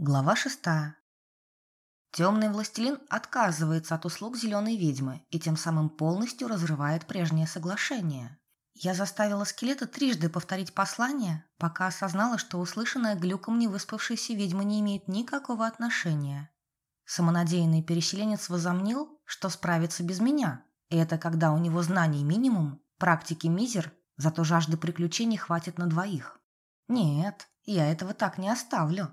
Глава шестая. Темный властелин отказывается от услуг зеленой ведьмы и тем самым полностью разрывает прежнее соглашение. Я заставила скелета трижды повторить послание, пока осознала, что услышанное глюком невыспавшейся ведьмы не имеет никакого отношения. Самонадеянный переселенец возомнил, что справится без меня, и это когда у него знаний минимум, практики мизер, зато жажды приключений хватит на двоих. Нет, я этого так не оставлю.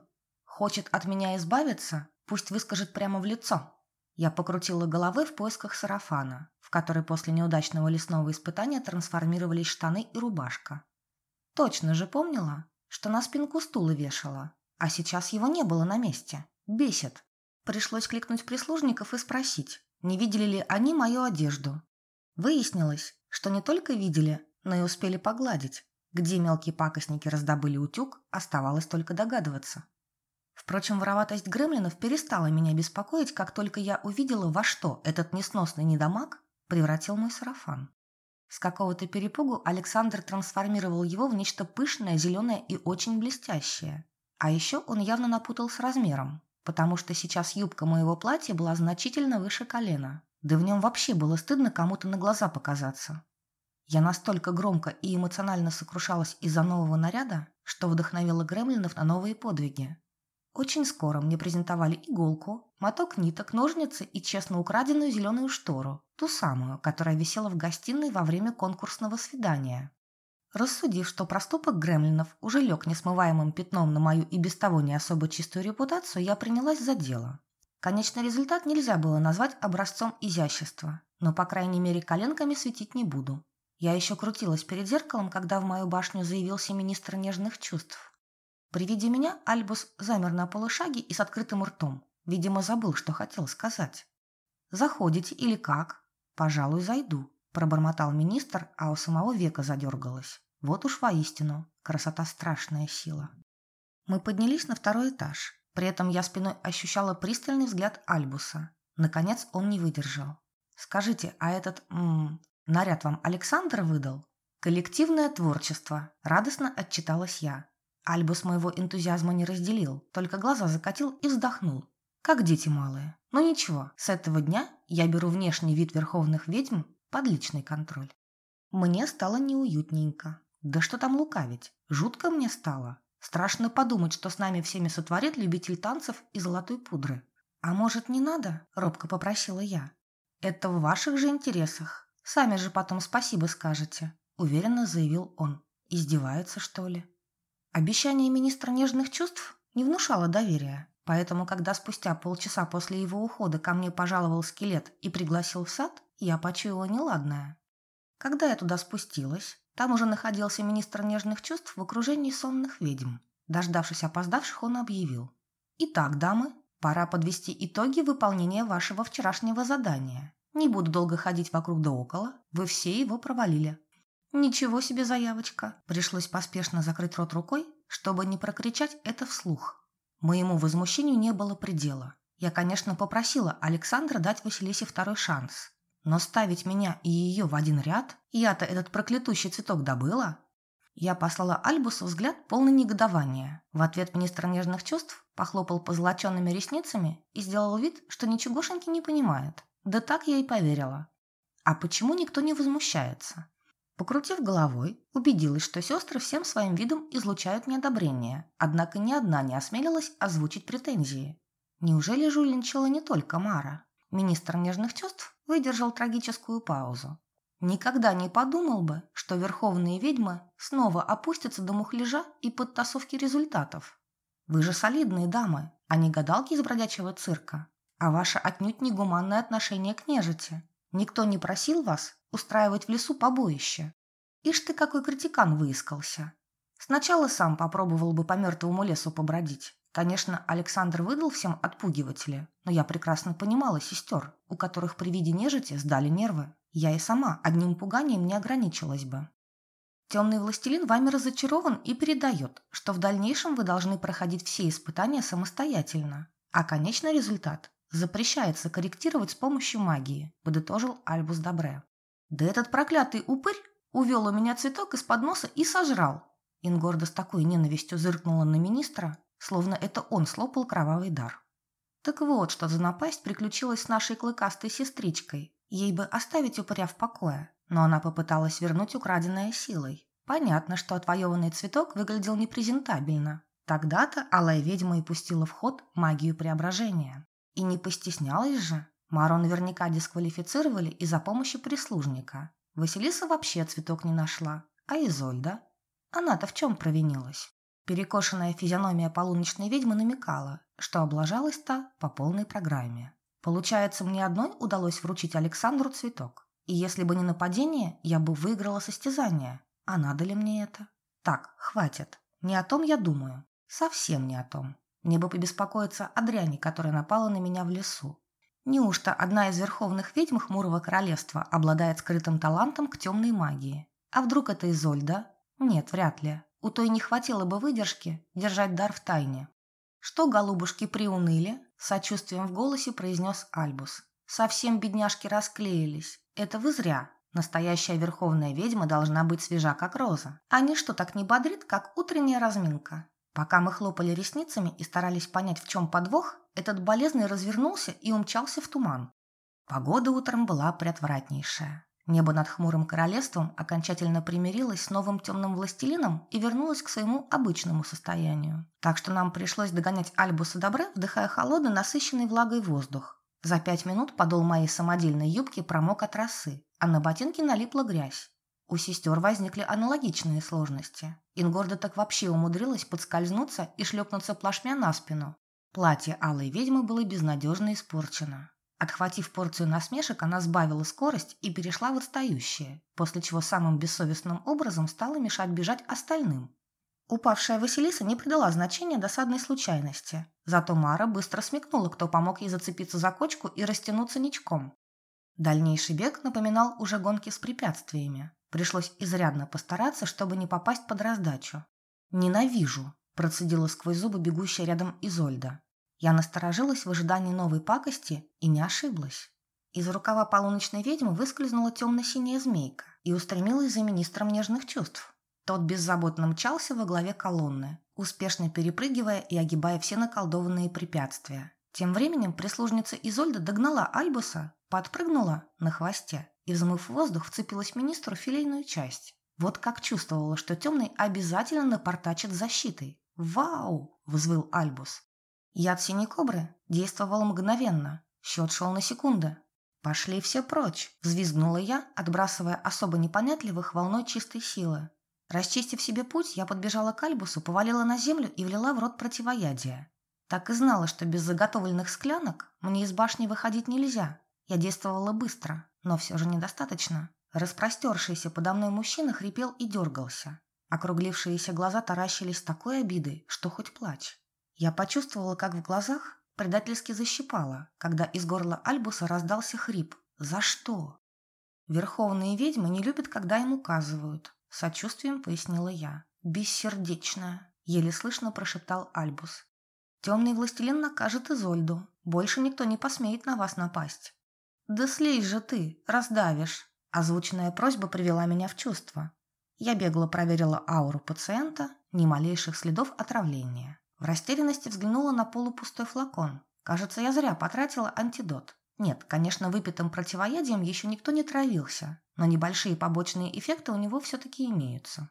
Хочет от меня избавиться? Пусть выскажет прямо в лицо. Я покрутила головой в поисках сарафана, в который после неудачного лесного испытания трансформировались штаны и рубашка. Точно же помнила, что на спинку стула вешала, а сейчас его не было на месте. Бесит. Пришлось кликнуть прислужников и спросить, не видели ли они мою одежду. Выяснилось, что не только видели, но и успели погладить. Где мелкие пакостники раздобыли утюг, оставалось только догадываться. Впрочем, вороватость гремлинов перестала меня беспокоить, как только я увидела, во что этот несносный недомаг превратил мой сарафан. С какого-то перепугу Александр трансформировал его в нечто пышное, зеленое и очень блестящее. А еще он явно напутал с размером, потому что сейчас юбка моего платья была значительно выше колена. Да в нем вообще было стыдно кому-то на глаза показаться. Я настолько громко и эмоционально сокрушалась из-за нового наряда, что вдохновила гремлинов на новые подвиги. Очень скоро мне презентовали иголку, моток ниток, ножницы и честно украденную зеленую штору, ту самую, которая висела в гостиной во время конкурсного свидания. Рассудив, что проступок гремлинов уже лег несмываемым пятном на мою и без того не особо чистую репутацию, я принялась за дело. Конечный результат нельзя было назвать образцом изящества, но, по крайней мере, коленками светить не буду. Я еще крутилась перед зеркалом, когда в мою башню заявился министр нежных чувств. При виде меня Альбус замер на полушаге и с открытым ртом. Видимо, забыл, что хотел сказать. «Заходите или как?» «Пожалуй, зайду», – пробормотал министр, а у самого века задергалось. Вот уж воистину, красота страшная сила. Мы поднялись на второй этаж. При этом я спиной ощущала пристальный взгляд Альбуса. Наконец он не выдержал. «Скажите, а этот м -м, наряд вам Александр выдал?» «Коллективное творчество», – радостно отчиталась я. Альбус моего энтузиазма не разделил, только глаза закатил и вздохнул. Как дети малые. Но ничего, с этого дня я беру внешний вид верховных ведьм под личный контроль. Мне стало неуютненько. Да что там лукавить, жутко мне стало. Страшно подумать, что с нами всеми сотворит любитель танцев и золотой пудры. «А может, не надо?» – робко попросила я. «Это в ваших же интересах. Сами же потом спасибо скажете», – уверенно заявил он. «Издевается, что ли?» Обещание министра нежных чувств не внушало доверия, поэтому, когда спустя полчаса после его ухода ко мне пожаловал скелет и пригласил в сад, я почуяла неладное. Когда я туда спустилась, там уже находился министр нежных чувств в окружении сонных ведьм. Дождавшись опоздавших, он объявил. «Итак, дамы, пора подвести итоги выполнения вашего вчерашнего задания. Не буду долго ходить вокруг да около, вы все его провалили. Ничего себе заявочка. Пришлось поспешно закрыть рот рукой, чтобы не прокричать это вслух. Моему возмущению не было предела. Я, конечно, попросила Александра дать Василисе второй шанс. Но ставить меня и ее в один ряд, я-то этот проклятущий цветок добыла. Я послала Альбусу взгляд полный негодования. В ответ министр нежных чувств похлопал по золоченными ресницами и сделал вид, что ничегошеньки не понимает. Да так я и поверила. А почему никто не возмущается? Покрутив головой, убедилась, что сестры всем своим видом излучают неодобрение, однако ни одна не осмелилась озвучить претензии. Неужели жульничала не только Мара? Министр нежных чувств выдержал трагическую паузу. Никогда не подумал бы, что верховные ведьмы снова опустятся до мухляжа и подтасовки результатов. Вы же солидные дамы, а не гадалки из бродячего цирка. А ваше отнюдь негуманное отношение к нежити. Никто не просил вас устраивать в лесу побоище. Ишь ты какой критикан выискался. Сначала сам попробовал бы по мертвому лесу побродить. Конечно, Александр выдал всем отпугиватели, но я прекрасно понимала сестер, у которых при виде нежити сдали нервы. Я и сама одним пуганием не ограничилась бы. Темный властелин вами разочарован и передает, что в дальнейшем вы должны проходить все испытания самостоятельно, а конечный результат запрещается корректировать с помощью магии, подытожил Альбус Добре. Да этот проклятый упырь увел у меня цветок из-под носа и сожрал. Ингорда с такой ненавистью зыркнула на министра, словно это он слопал кровавый дар. Так вот, что за напасть приключилась с нашей клыкастой сестричкой. Ей бы оставить упыря в покое, но она попыталась вернуть украденное силой. Понятно, что отвоеванный цветок выглядел непрезентабельно. Тогда-то алая ведьма и пустила в ход магию преображения. И не постеснялась же. Мару наверняка дисквалифицировали из-за помощи прислужника. Василиса вообще цветок не нашла. А Изольда? Она-то в чем провинилась? Перекошенная физиономия полуночной ведьмы намекала, что облажалась та по полной программе. Получается, мне одной удалось вручить Александру цветок. И если бы не нападение, я бы выиграла состязание. А надо ли мне это? Так, хватит. Не о том я думаю. Совсем не о том. Мне бы побеспокоиться о дряни, которая напала на меня в лесу. Неужто одна из верховных ведьм Хмурого Королевства обладает скрытым талантом к темной магии? А вдруг это Изольда? Нет, вряд ли. У той не хватило бы выдержки держать дар в тайне. Что голубушки приуныли? Сочувствием в голосе произнес Альбус. Совсем бедняжки расклеились. Это вы зря. Настоящая верховная ведьма должна быть свежа, как роза. А ничто так не бодрит, как утренняя разминка. Пока мы хлопали ресницами и старались понять, в чем подвох, этот болезный развернулся и умчался в туман. Погода утром была приотвратнейшая. Небо над хмурым королевством окончательно примирилось с новым темным властелином и вернулось к своему обычному состоянию. Так что нам пришлось догонять Альбуса Добре, вдыхая холодный, насыщенный влагой воздух. За пять минут подол моей самодельной юбки промок от росы, а на ботинке налипла грязь. У сестер возникли аналогичные сложности. Ингорда так вообще умудрилась подскользнуться и шлепнуться плашмя на спину. Платье алой ведьмы было безнадежно испорчено. Отхватив порцию насмешек, она сбавила скорость и перешла в отстающее, после чего самым бессовестным образом стала мешать бежать остальным. Упавшая Василиса не придала значения досадной случайности. Зато Мара быстро смекнула, кто помог ей зацепиться за кочку и растянуться ничком. Дальнейший бег напоминал уже гонки с препятствиями. Пришлось изрядно постараться, чтобы не попасть под раздачу. «Ненавижу», – процедила сквозь зубы бегущая рядом Изольда. Я насторожилась в ожидании новой пакости и не ошиблась. Из рукава полуночной ведьмы выскользнула темно-синяя змейка и устремилась за министром нежных чувств. Тот беззаботно мчался во главе колонны, успешно перепрыгивая и огибая все наколдованные препятствия. Тем временем прислужница Изольда догнала Альбуса, подпрыгнула на хвосте и, взмыв воздух, вцепилась министру в филейную часть. Вот как чувствовала, что темный обязательно напортачит защитой. «Вау!» – взвыл Альбус. Яд синей кобры действовал мгновенно. Счет шел на секунды. «Пошли все прочь!» – взвизгнула я, отбрасывая особо непонятливых волной чистой силы. Расчистив себе путь, я подбежала к Альбусу, повалила на землю и влила в рот противоядие. Так и знала, что без заготовленных склянок мне из башни выходить нельзя. Я действовала быстро, но все же недостаточно. Распростершийся подо мной мужчина хрипел и дергался. Округлившиеся глаза таращились такой обидой, что хоть плачь. Я почувствовала, как в глазах предательски защипала, когда из горла Альбуса раздался хрип. «За что?» «Верховные ведьмы не любят, когда им указывают», — сочувствием пояснила я. «Бессердечная», — еле слышно прошептал Альбус. «Темный властелин накажет Изольду. Больше никто не посмеет на вас напасть». «Да слезь же ты, раздавишь!» Озвученная просьба привела меня в чувство. Я бегло проверила ауру пациента, ни малейших следов отравления. В растерянности взглянула на полупустой флакон. Кажется, я зря потратила антидот. Нет, конечно, выпитым противоядием еще никто не травился, но небольшие побочные эффекты у него все-таки имеются.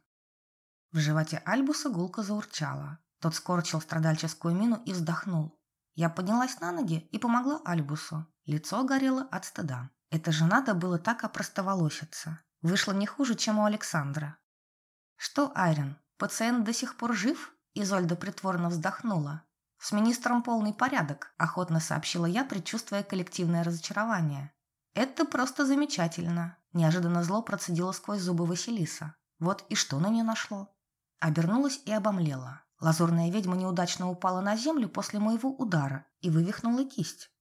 В животе Альбуса гулко заурчала. Тот скорчил страдальческую мину и вздохнул. Я поднялась на ноги и помогла Альбусу. Лицо горело от стыда. Это же надо было так опростоволоситься. Вышло не хуже, чем у Александра. «Что, Айрен, пациент до сих пор жив?» Изольда притворно вздохнула. «С министром полный порядок», – охотно сообщила я, предчувствуя коллективное разочарование. «Это просто замечательно», – неожиданно зло процедила сквозь зубы Василиса. «Вот и что на нее нашло?» Обернулась и обомлела. Лазурная ведьма неудачно упала на землю после моего удара и вывихнула кисть.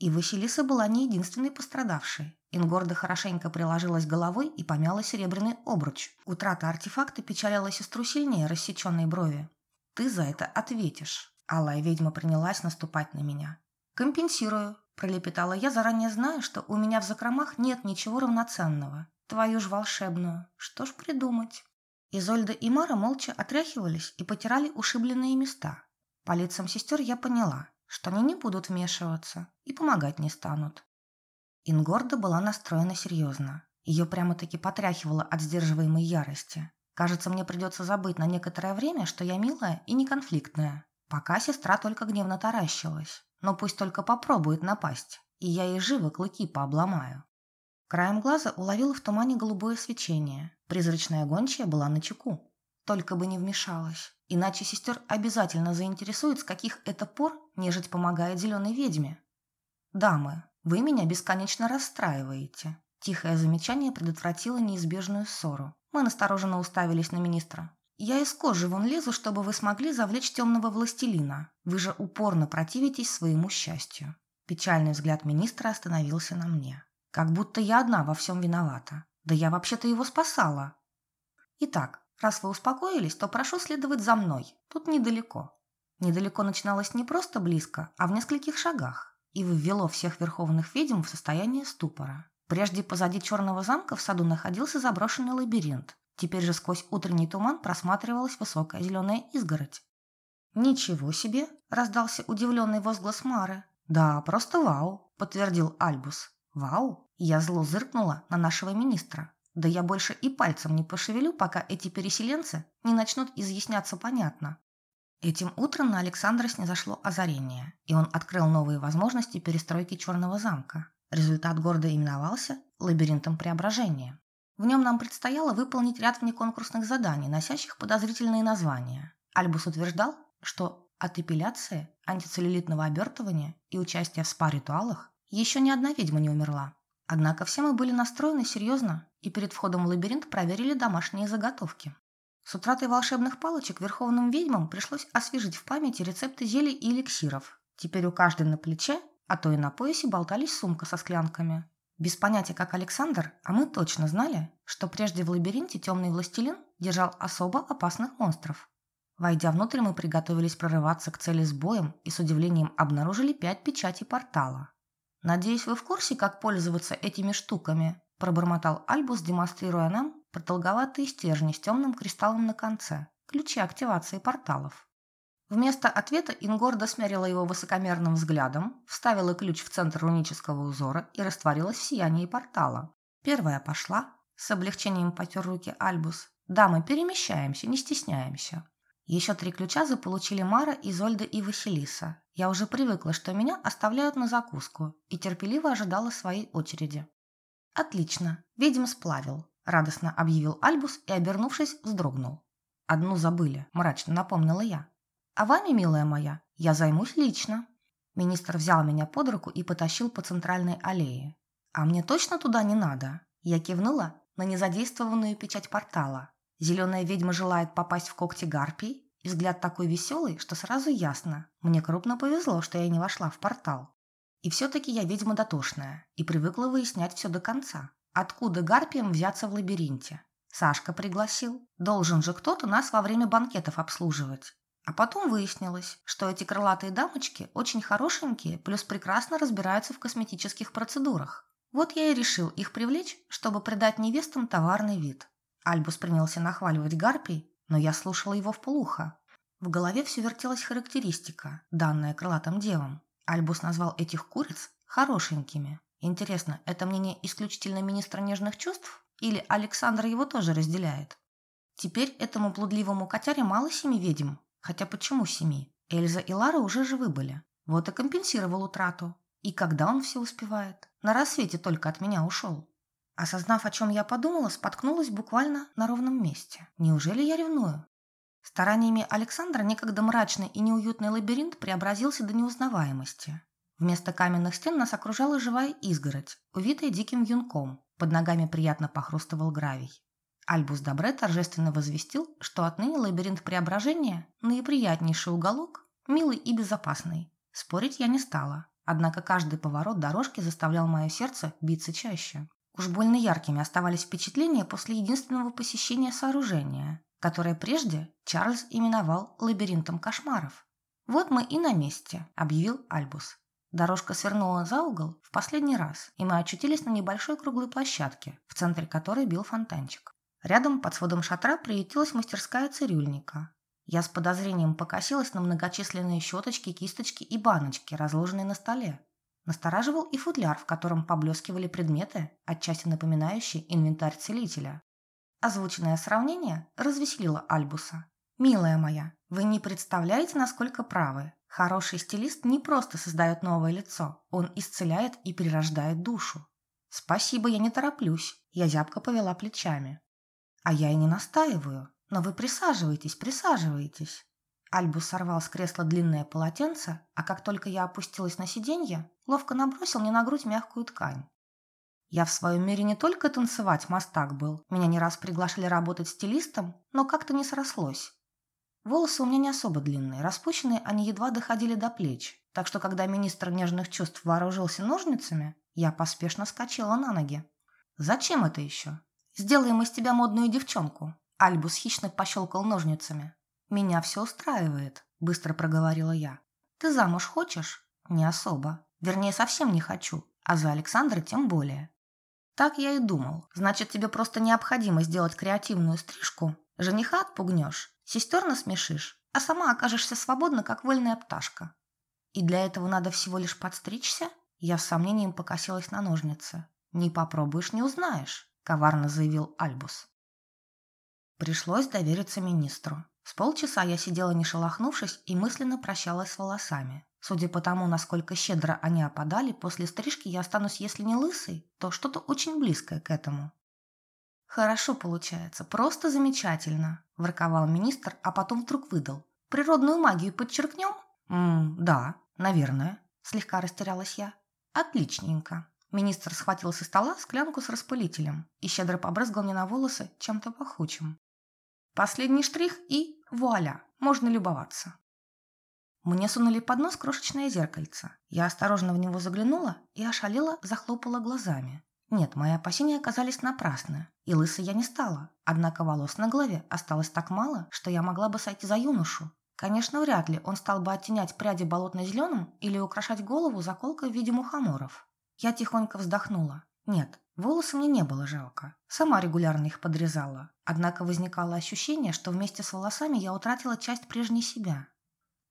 И Василиса была не единственной пострадавшей. Ингорда хорошенько приложилась головой и помяла серебряный обруч. Утрата артефакта печалила сестру сильнее рассеченной брови. Ты за это ответишь. Алая ведьма принялась наступать на меня. Компенсирую, пролепетала я, заранее зная, что у меня в закромах нет ничего равноценного. Твою ж волшебную. Что ж придумать? Изольда и Мара молча отряхивались и потирали ушибленные места. По лицам сестер я поняла, что они не будут вмешиваться и помогать не станут. Ингорда была настроена серьезно. Ее прямо-таки потряхивало от сдерживаемой ярости. Кажется, мне придется забыть на некоторое время, что я милая и неконфликтная. Пока сестра только гневно таращилась. Но пусть только попробует напасть, и я ей живо клыки пообломаю. Краем глаза уловила в тумане голубое свечение. Призрачная гончая была на чеку. Только бы не вмешалась. Иначе сестер обязательно заинтересует, с каких это пор нежить помогает зеленой ведьме. «Дамы, вы меня бесконечно расстраиваете». Тихое замечание предотвратило неизбежную ссору. Мы настороженно уставились на министра. «Я из кожи вон лезу, чтобы вы смогли завлечь темного властелина. Вы же упорно противитесь своему счастью». Печальный взгляд министра остановился на мне. Как будто я одна во всем виновата. Да я вообще-то его спасала. Итак, раз вы успокоились, то прошу следовать за мной. Тут недалеко. Недалеко начиналось не просто близко, а в нескольких шагах. И ввело всех верховных ведьм в состояние ступора. Прежде позади черного замка в саду находился заброшенный лабиринт. Теперь же сквозь утренний туман просматривалась высокая зеленая изгородь. «Ничего себе!» – раздался удивленный возглас Мары. «Да, просто вау!» – подтвердил Альбус. Вау! Я зло зыркнула на нашего министра. Да я больше и пальцем не пошевелю, пока эти переселенцы не начнут изъясняться понятно. Этим утром на Александра снизошло озарение, и он открыл новые возможности перестройки Черного замка. Результат города именовался «Лабиринтом преображения». В нем нам предстояло выполнить ряд внеконкурсных заданий, носящих подозрительные названия. Альбус утверждал, что от эпиляции, антицеллюлитного обертывания и участия в спа-ритуалах еще ни одна ведьма не умерла. Однако все мы были настроены серьезно и перед входом в лабиринт проверили домашние заготовки. С утратой волшебных палочек верховным ведьмам пришлось освежить в памяти рецепты зелий и эликсиров. Теперь у каждой на плече, а то и на поясе болтались сумка со склянками. Без понятия, как Александр, а мы точно знали, что прежде в лабиринте темный властелин держал особо опасных монстров. Войдя внутрь, мы приготовились прорываться к цели с боем и с удивлением обнаружили пять печатей портала. «Надеюсь, вы в курсе, как пользоваться этими штуками?» – пробормотал Альбус, демонстрируя нам продолговатые стержни с темным кристаллом на конце, ключи активации порталов. Вместо ответа Ингорда смерила его высокомерным взглядом, вставила ключ в центр рунического узора и растворилась в сиянии портала. Первая пошла, с облегчением потер руки Альбус. «Да, мы перемещаемся, не стесняемся». Еще три ключа заполучили Мара, Изольда и Василиса. Я уже привыкла, что меня оставляют на закуску, и терпеливо ожидала своей очереди. «Отлично, ведьм сплавил», – радостно объявил Альбус и, обернувшись, вздрогнул. «Одну забыли», – мрачно напомнила я. «А вами, милая моя, я займусь лично». Министр взял меня под руку и потащил по центральной аллее. «А мне точно туда не надо?» Я кивнула на незадействованную печать портала, Зеленая ведьма желает попасть в когти гарпий, и взгляд такой веселый, что сразу ясно. Мне крупно повезло, что я не вошла в портал. И все-таки я ведьма дотошная и привыкла выяснять все до конца. Откуда гарпиям взяться в лабиринте? Сашка пригласил. Должен же кто-то нас во время банкетов обслуживать. А потом выяснилось, что эти крылатые дамочки очень хорошенькие, плюс прекрасно разбираются в косметических процедурах. Вот я и решил их привлечь, чтобы придать невестам товарный вид. Альбус принялся нахваливать гарпий, но я слушала его в полухо. В голове все вертелась характеристика, данная крылатым девам. Альбус назвал этих куриц хорошенькими. Интересно, это мнение исключительно министра нежных чувств? Или Александр его тоже разделяет? Теперь этому блудливому котяре мало семи ведьм. Хотя почему семи? Эльза и Лара уже живы были. Вот и компенсировал утрату. И когда он все успевает? На рассвете только от меня ушел. Осознав, о чем я подумала, споткнулась буквально на ровном месте. Неужели я ревную? Стараниями Александра некогда мрачный и неуютный лабиринт преобразился до неузнаваемости. Вместо каменных стен нас окружала живая изгородь, увитая диким юнком. Под ногами приятно похрустывал гравий. Альбус Добре торжественно возвестил, что отныне лабиринт преображения – наиприятнейший уголок, милый и безопасный. Спорить я не стала, однако каждый поворот дорожки заставлял мое сердце биться чаще. Уж больно яркими оставались впечатления после единственного посещения сооружения, которое прежде Чарльз именовал лабиринтом кошмаров. «Вот мы и на месте», – объявил Альбус. Дорожка свернула за угол в последний раз, и мы очутились на небольшой круглой площадке, в центре которой бил фонтанчик. Рядом под сводом шатра приютилась мастерская цирюльника. Я с подозрением покосилась на многочисленные щеточки, кисточки и баночки, разложенные на столе. Настораживал и футляр, в котором поблескивали предметы, отчасти напоминающие инвентарь целителя. Озвученное сравнение развеселило Альбуса. «Милая моя, вы не представляете, насколько правы. Хороший стилист не просто создает новое лицо, он исцеляет и перерождает душу. Спасибо, я не тороплюсь. Я зябко повела плечами. А я и не настаиваю. Но вы присаживайтесь, присаживайтесь. Альбус сорвал с кресла длинное полотенце, а как только я опустилась на сиденье, ловко набросил мне на грудь мягкую ткань. Я в своем мире не только танцевать мастак был, меня не раз приглашали работать стилистом, но как-то не срослось. Волосы у меня не особо длинные, распущенные они едва доходили до плеч, так что когда министр нежных чувств вооружился ножницами, я поспешно скачала на ноги. «Зачем это еще? Сделаем из тебя модную девчонку». Альбус хищно пощелкал ножницами. «Меня все устраивает», – быстро проговорила я. «Ты замуж хочешь?» «Не особо. Вернее, совсем не хочу. А за Александра тем более». «Так я и думал. Значит, тебе просто необходимо сделать креативную стрижку. Жениха отпугнешь, Сестер насмешишь, а сама окажешься свободна, как вольная пташка. И для этого надо всего лишь подстричься? Я с сомнением покосилась на ножницы. Не попробуешь, не узнаешь, коварно заявил Альбус. Пришлось довериться министру. С полчаса я сидела не шелохнувшись и мысленно прощалась с волосами. Судя по тому, насколько щедро они опадали, после стрижки я останусь, если не лысой, то что-то очень близкое к этому. «Хорошо получается, просто замечательно», – ворковал министр, а потом вдруг выдал. «Природную магию подчеркнем?» «Ммм, да, наверное», – слегка растерялась я. «Отличненько». Министр схватил со стола склянку с распылителем и щедро побрызгал мне на волосы чем-то пахучим. Последний штрих и вуаля, можно любоваться. Мне сунули под нос крошечное зеркальце. Я осторожно в него заглянула и ошалела, захлопала глазами. Нет, мои опасения оказались напрасны, и лысой я не стала. Однако волос на голове осталось так мало, что я могла бы сойти за юношу. Конечно, вряд ли он стал бы оттенять пряди болотно-зеленым или украшать голову заколкой в виде мухоморов. Я тихонько вздохнула. Нет, волосы мне не было жалко. Сама регулярно их подрезала. Однако возникало ощущение, что вместе с волосами я утратила часть прежней себя.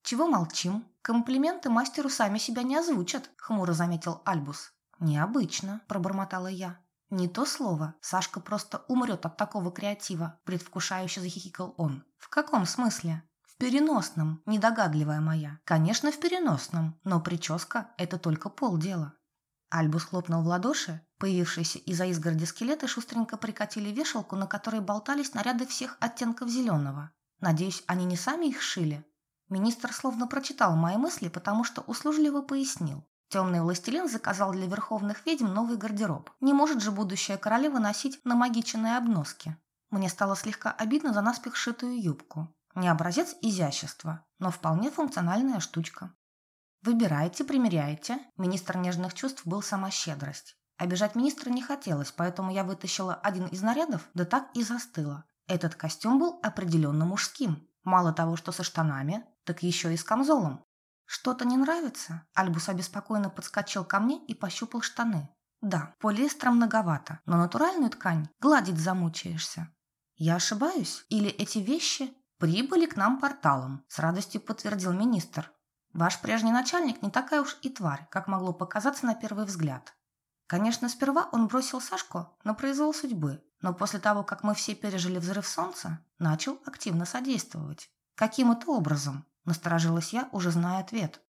«Чего молчим? Комплименты мастеру сами себя не озвучат», — хмуро заметил Альбус. «Необычно», – пробормотала я. «Не то слово. Сашка просто умрет от такого креатива», – предвкушающе захихикал он. «В каком смысле?» «В переносном, недогадливая моя. Конечно, в переносном, но прическа – это только полдела». Альбус хлопнул в ладоши. Появившиеся из-за изгороди скелеты шустренько прикатили вешалку, на которой болтались наряды всех оттенков зеленого. Надеюсь, они не сами их шили? Министр словно прочитал мои мысли, потому что услужливо пояснил. Темный властелин заказал для верховных ведьм новый гардероб. Не может же будущая королева носить намагиченные обноски. Мне стало слегка обидно за наспех шитую юбку. Не образец изящества, но вполне функциональная штучка. Выбирайте, примеряйте. Министр нежных чувств был сама щедрость. Обижать министра не хотелось, поэтому я вытащила один из нарядов, да так и застыла. Этот костюм был определенно мужским. Мало того, что со штанами, так еще и с камзолом. «Что-то не нравится?» Альбус обеспокоенно подскочил ко мне и пощупал штаны. «Да, полиэстера многовато, но натуральную ткань гладить замучаешься». «Я ошибаюсь? Или эти вещи прибыли к нам порталом?» С радостью подтвердил министр. «Ваш прежний начальник не такая уж и тварь, как могло показаться на первый взгляд. Конечно, сперва он бросил Сашку на произвол судьбы, но после того, как мы все пережили взрыв солнца, начал активно содействовать. Каким это образом? Насторожилась я, уже зная ответ.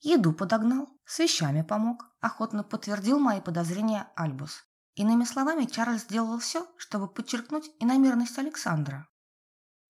Еду подогнал, с вещами помог, охотно подтвердил мои подозрения Альбус. Иными словами, Чарльз сделал все, чтобы подчеркнуть иномерность Александра.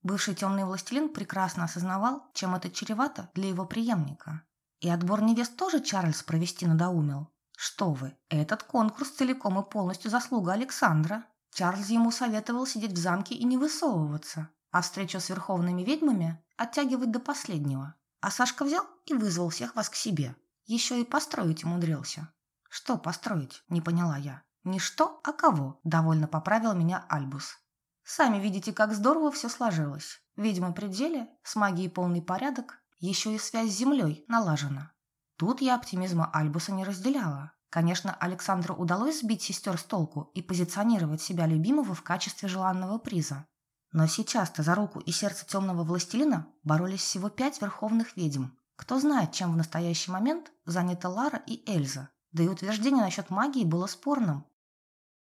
Бывший темный властелин прекрасно осознавал, чем это чревато для его преемника. И отбор невест тоже Чарльз провести надоумил. Что вы, этот конкурс целиком и полностью заслуга Александра. Чарльз ему советовал сидеть в замке и не высовываться, а встречу с верховными ведьмами оттягивать до последнего. А Сашка взял и вызвал всех вас к себе. Еще и построить умудрился. Что построить, не поняла я. Не что, а кого, довольно поправил меня Альбус. Сами видите, как здорово все сложилось. Видимо, пределе, с магией полный порядок, еще и связь с землей налажена. Тут я оптимизма Альбуса не разделяла. Конечно, Александру удалось сбить сестер с толку и позиционировать себя любимого в качестве желанного приза. Но сейчас-то за руку и сердце темного властелина боролись всего пять верховных ведьм. Кто знает, чем в настоящий момент заняты Лара и Эльза. Да и утверждение насчет магии было спорным.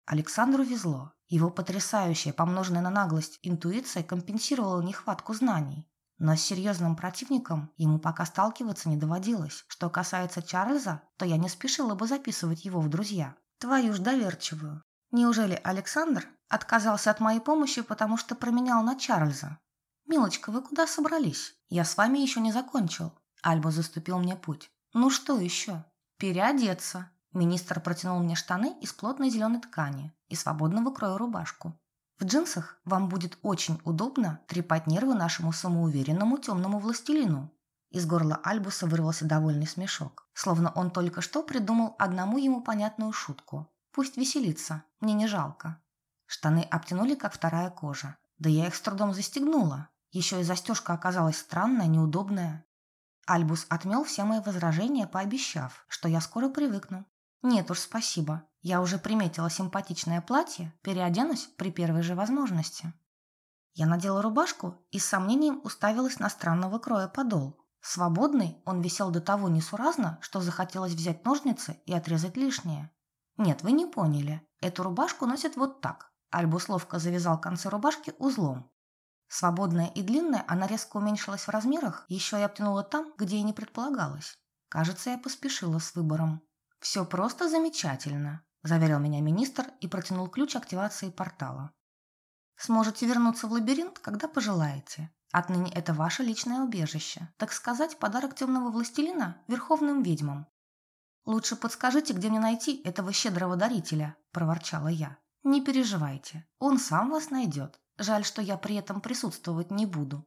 Александру везло. Его потрясающая, помноженная на наглость, интуиция компенсировала нехватку знаний. Но с серьезным противником ему пока сталкиваться не доводилось. Что касается Чарльза, то я не спешила бы записывать его в друзья. Твою ж доверчивую. Неужели Александр отказался от моей помощи, потому что променял на Чарльза? «Милочка, вы куда собрались? Я с вами еще не закончил». Альба заступил мне путь. «Ну что еще?» «Переодеться». Министр протянул мне штаны из плотной зеленой ткани и свободного кроя рубашку. В джинсах вам будет очень удобно трепать нервы нашему самоуверенному темному властелину. Из горла Альбуса вырвался довольный смешок, словно он только что придумал одному ему понятную шутку. Пусть веселится, мне не жалко. Штаны обтянули, как вторая кожа. Да я их с трудом застегнула. Еще и застежка оказалась странная, неудобная. Альбус отмел все мои возражения, пообещав, что я скоро привыкну. Нет уж, спасибо. Я уже приметила симпатичное платье, переоденусь при первой же возможности. Я надела рубашку и с сомнением уставилась на странного кроя подол. Свободный он висел до того несуразно, что захотелось взять ножницы и отрезать лишнее. Нет, вы не поняли. Эту рубашку носят вот так. Альбус ловко завязал концы рубашки узлом. Свободная и длинная, она резко уменьшилась в размерах, еще и обтянула там, где и не предполагалось. Кажется, я поспешила с выбором. «Все просто замечательно», – заверил меня министр и протянул ключ активации портала. «Сможете вернуться в лабиринт, когда пожелаете. Отныне это ваше личное убежище, так сказать, подарок темного властелина верховным ведьмам». «Лучше подскажите, где мне найти этого щедрого дарителя», – проворчала я. «Не переживайте, он сам вас найдет. Жаль, что я при этом присутствовать не буду».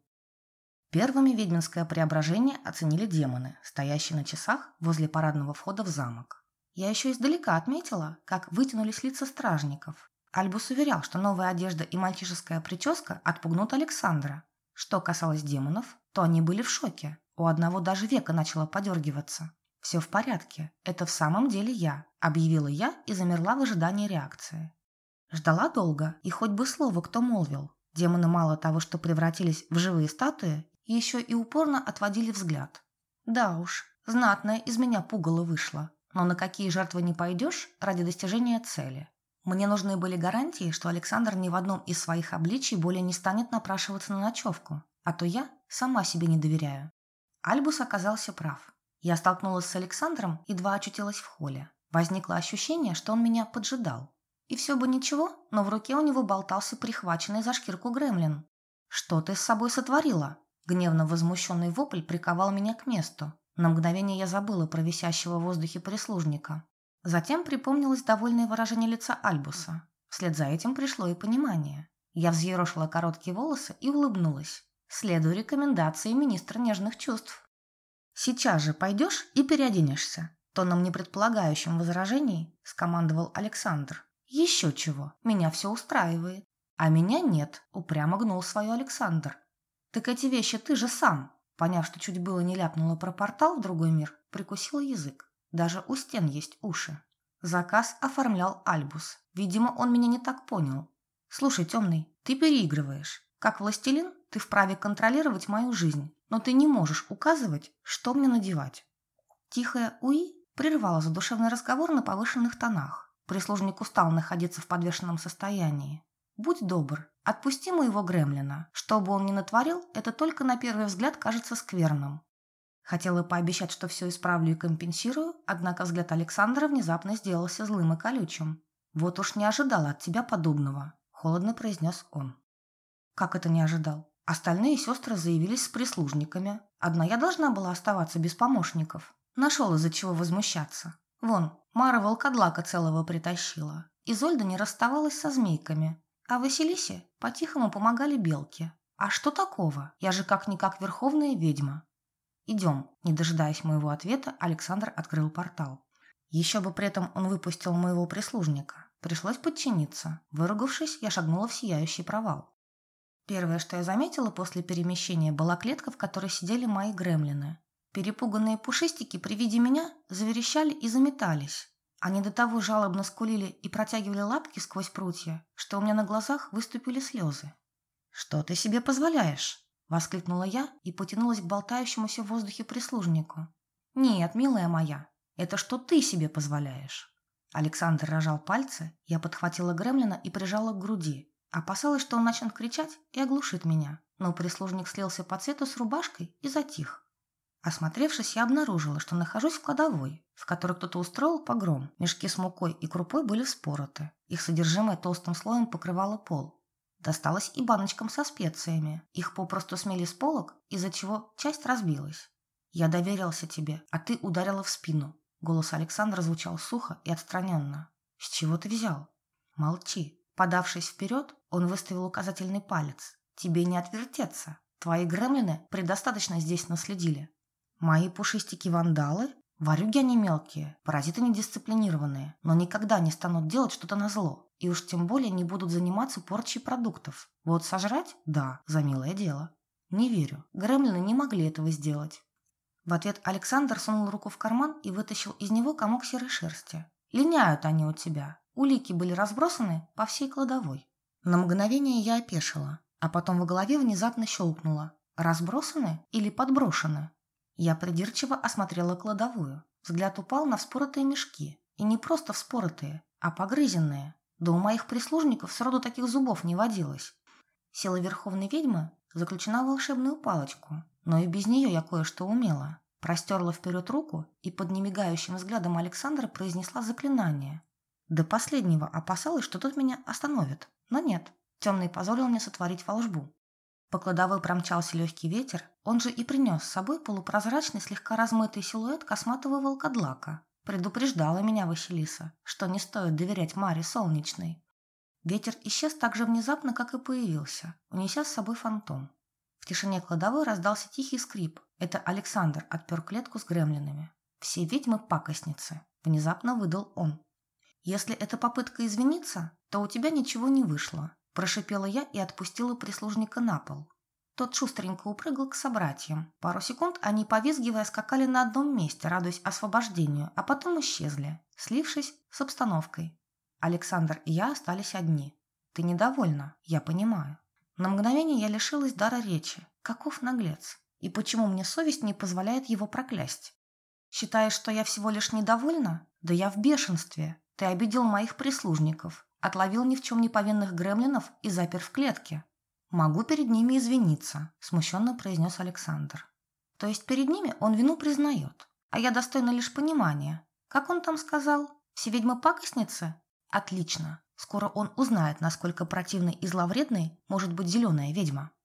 Первыми ведьминское преображение оценили демоны, стоящие на часах возле парадного входа в замок. Я еще издалека отметила, как вытянулись лица стражников. Альбус уверял, что новая одежда и мальчишеская прическа отпугнут Александра, что касалось демонов, то они были в шоке. У одного даже века начало подергиваться. «Все в порядке. Это в самом деле я», – объявила я и замерла в ожидании реакции. Ждала долго, и хоть бы слово кто молвил. Демоны мало того, что превратились в живые статуи, еще и упорно отводили взгляд. Да уж, знатная из меня пугало вышла. Но на какие жертвы не пойдешь ради достижения цели? Мне нужны были гарантии, что Александр ни в одном из своих обличий более не станет напрашиваться на ночевку, а то я сама себе не доверяю. Альбус оказался прав. Я столкнулась с Александром, едва очутилась в холле. Возникло ощущение, что он меня поджидал. И все бы ничего, но в руке у него болтался прихваченный за шкирку гремлин. «Что ты с собой сотворила?» Гневно возмущенный вопль приковал меня к месту. На мгновение я забыла про висящего в воздухе прислужника. Затем припомнилось довольное выражение лица Альбуса. Вслед за этим пришло и понимание. Я взъерошила короткие волосы и улыбнулась. Следую рекомендации министра нежных чувств. «Сейчас же пойдешь и переоденешься», тоном не предполагающим возражений скомандовал Александр. «Еще чего, меня все устраивает». «А меня нет», упрямо гнул свое Александр. «Так эти вещи ты же сам». Поняв, что чуть было не ляпнула про портал в другой мир, прикусила язык. Даже у стен есть уши. Заказ оформлял Альбус. Видимо, он меня не так понял. «Слушай, Темный, ты переигрываешь. Как властелин ты вправе контролировать мою жизнь, но ты не можешь указывать, что мне надевать». Тихая «Уи» прервала задушевный разговор на повышенных тонах. Прислужник устал находиться в подвешенном состоянии. «Будь добр, отпусти моего гремлина. Что бы он ни натворил, это только на первый взгляд кажется скверным». Хотела пообещать, что все исправлю и компенсирую, однако взгляд Александра внезапно сделался злым и колючим. «Вот уж не ожидал от тебя подобного», – холодно произнес он. «Как это не ожидал? Остальные сестры заявились с прислужниками. Одна я должна была оставаться без помощников. Нашел из-за чего возмущаться. Вон, Мара волкодлака целого притащила. Изольда не расставалась со змейками. А Василисе по-тихому помогали белки. А что такого? Я же как-никак верховная ведьма. Идем. Не дожидаясь моего ответа, Александр открыл портал. Еще бы при этом он выпустил моего прислужника. Пришлось подчиниться. Выругавшись, я шагнула в сияющий провал. Первое, что я заметила после перемещения, была клетка, в которой сидели мои гремлины. Перепуганные пушистики при виде меня заверещали и заметались. Они до того жалобно скулили и протягивали лапки сквозь прутья, что у меня на глазах выступили слезы. «Что ты себе позволяешь?» – воскликнула я и потянулась к болтающемуся в воздухе прислужнику. «Нет, милая моя, это что ты себе позволяешь?» Александр рожал пальцы, я подхватила гремлина и прижала к груди. Опасалась, что он начнет кричать и оглушит меня, но прислужник слился по цвету с рубашкой и затих. Осмотревшись, я обнаружила, что нахожусь в кладовой, в которой кто-то устроил погром. Мешки с мукой и крупой были вспороты. Их содержимое толстым слоем покрывало пол. Досталось и баночкам со специями. Их попросту смели с полок, из-за чего часть разбилась. «Я доверился тебе, а ты ударила в спину». Голос Александра звучал сухо и отстраненно. «С чего ты взял?» «Молчи». Подавшись вперед, он выставил указательный палец. «Тебе не отвертеться. Твои гремлины предостаточно здесь наследили. Мои пушистики-вандалы? Варюги они мелкие, паразиты недисциплинированные, но никогда не станут делать что-то на зло. И уж тем более не будут заниматься порчей продуктов. Вот сожрать? Да, за милое дело. Не верю. Гремлины не могли этого сделать. В ответ Александр сунул руку в карман и вытащил из него комок серой шерсти. «Линяют они у тебя. Улики были разбросаны по всей кладовой». На мгновение я опешила, а потом в голове внезапно щелкнуло. «Разбросаны или подброшены?» Я придирчиво осмотрела кладовую. Взгляд упал на вспоротые мешки. И не просто вспоротые, а погрызенные. Да у моих прислужников сроду таких зубов не водилось. Сила Верховной Ведьмы заключена в волшебную палочку, но и без нее я кое-что умела. Простерла вперед руку и под немигающим взглядом Александра произнесла заклинание. До последнего опасалась, что тот меня остановит, но нет. Темный позволил мне сотворить волшбу. По кладовой промчался легкий ветер, он же и принес с собой полупрозрачный, слегка размытый силуэт косматого волкодлака. Предупреждала меня Василиса, что не стоит доверять Маре Солнечной. Ветер исчез так же внезапно, как и появился, унеся с собой фантом. В тишине кладовой раздался тихий скрип. Это Александр отпер клетку с гремлинами. «Все ведьмы пакостницы», – внезапно выдал он. «Если это попытка извиниться, то у тебя ничего не вышло», – прошипела я и отпустила прислужника на пол. Тот шустренько упрыгал к собратьям. Пару секунд они, повизгивая, скакали на одном месте, радуясь освобождению, а потом исчезли, слившись с обстановкой. Александр и я остались одни. «Ты недовольна, я понимаю». На мгновение я лишилась дара речи. Каков наглец? И почему мне совесть не позволяет его проклясть? Считаешь, что я всего лишь недовольна? Да я в бешенстве. Ты обидел моих прислужников, отловил ни в чем не повинных гремлинов и запер в клетке. Могу перед ними извиниться, смущенно произнес Александр. То есть перед ними он вину признает, а я достойна лишь понимания. Как он там сказал? Все ведьмы пакостницы? Отлично. Скоро он узнает, насколько противной и зловредной может быть зеленая ведьма.